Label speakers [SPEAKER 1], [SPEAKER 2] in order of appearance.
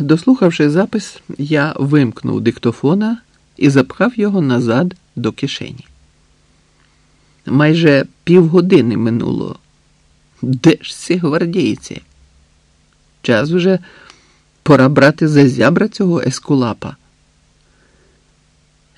[SPEAKER 1] Дослухавши запис, я вимкнув диктофона і запхав його назад до кишені. Майже півгодини минуло. Де ж ці гвардійці? Час уже пора брати за зябра цього ескулапа.